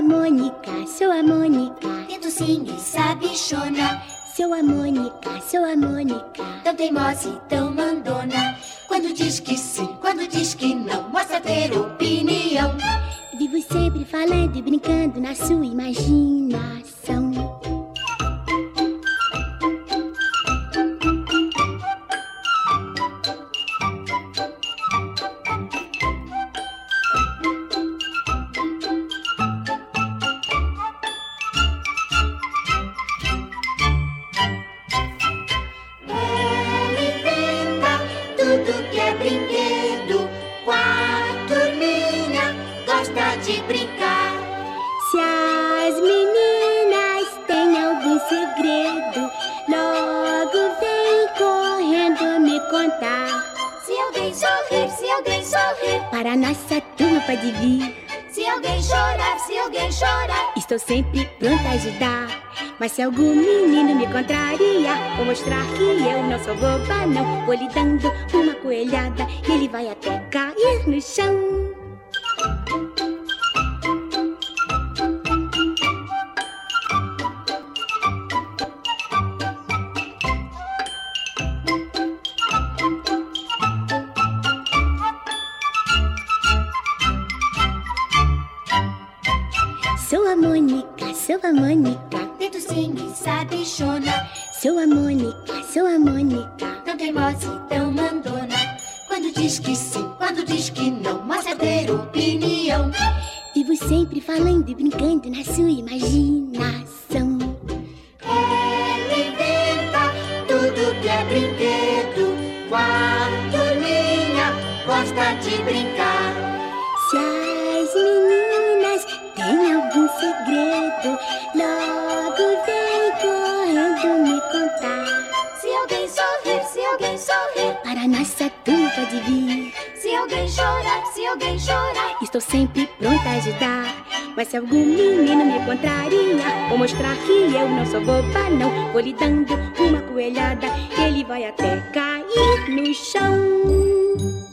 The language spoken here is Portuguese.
a Mônica, sou a Mônica. Tento sim e sabichona. Sou a Mônica, sou a Mônica. Tão teimosa e tão mandona. Quando diz que sim, quando diz que não, mostra ter opinião. Vivo sempre falando e brincando na sua imaginação. Tudo que é brinquedo. Com a turminha gosta de brincar. Se as meninas têm algum segredo, logo vem correndo me contar. Se alguém sorrir, se alguém sorrir. Para nossa turma pode vir. Se alguém chorar, se alguém chorar. Estou sempre pronta a ajudar. Mas se algum menino me contraria, vou mostrar que eu não sou boba, não. Vou lhe dando uma coelhada e ele vai até cair no chão. Sou a Mônica, sou a Mônica. Tento sim e sabichona. Sou a Mônica, sou a Mônica. Tão teimosa e tão mandona. Quando diz que sim, quando diz que não, mostra ter opinião. Vivo sempre falando e brincando na sua imaginação. Ela inventa tudo que é brinquedo. Com a turminha gosta de brincar. Se as Para nossa turma pode vir. Se alguém chorar, se alguém chorar. Estou sempre pronta a ajudar. Mas se algum menino me contraria, vou mostrar que eu não sou boba, não. Vou lhe dando uma coelhada, ele vai até cair no chão.